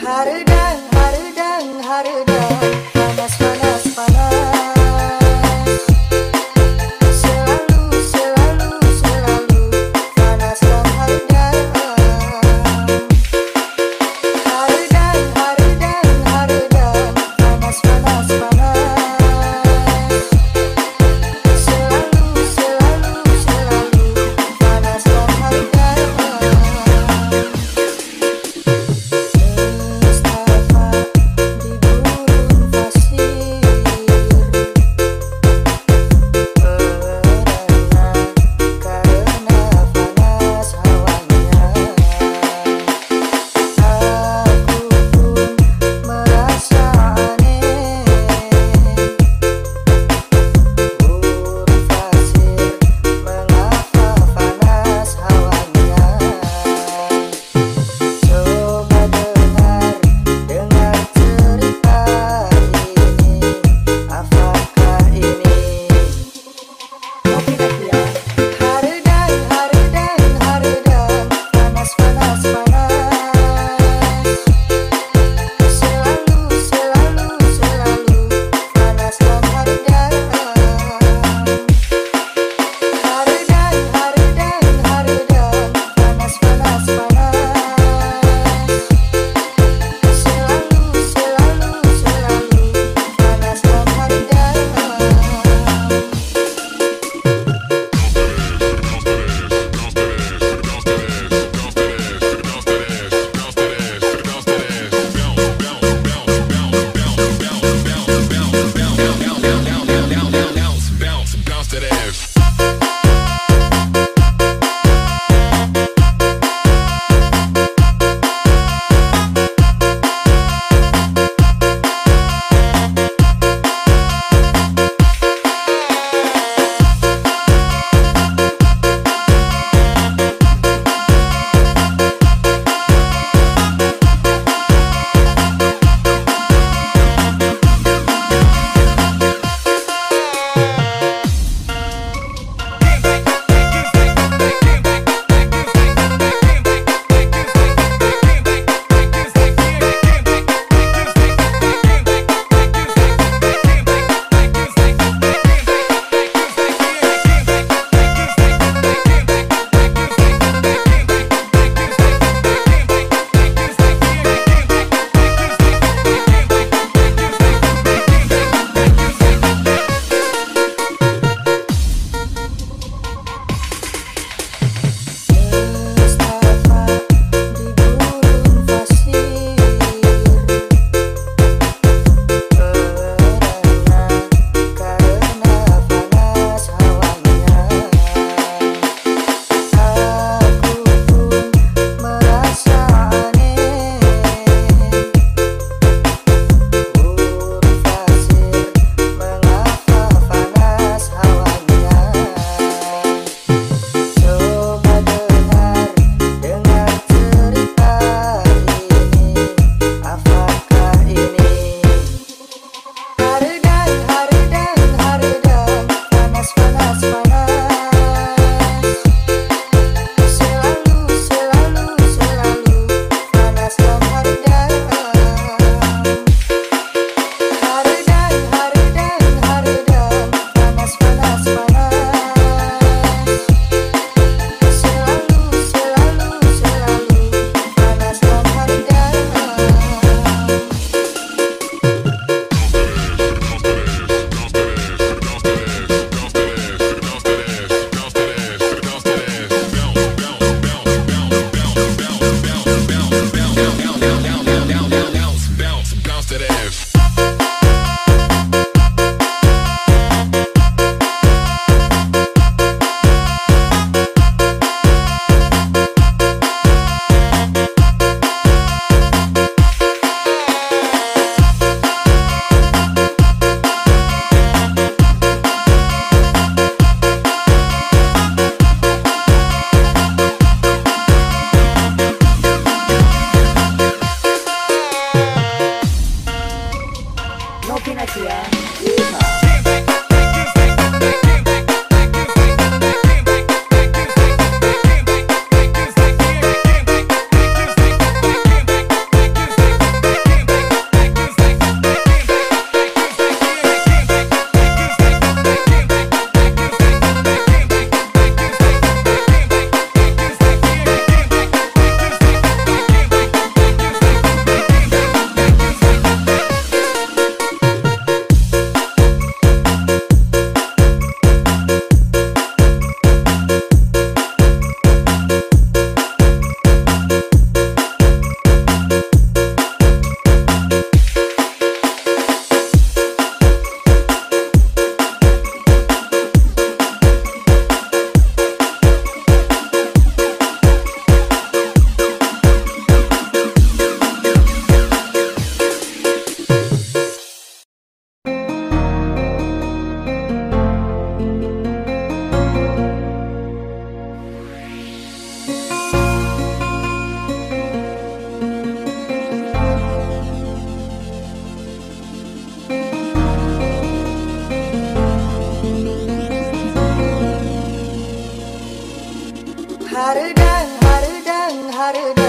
Haredang, haredang, haredang down. started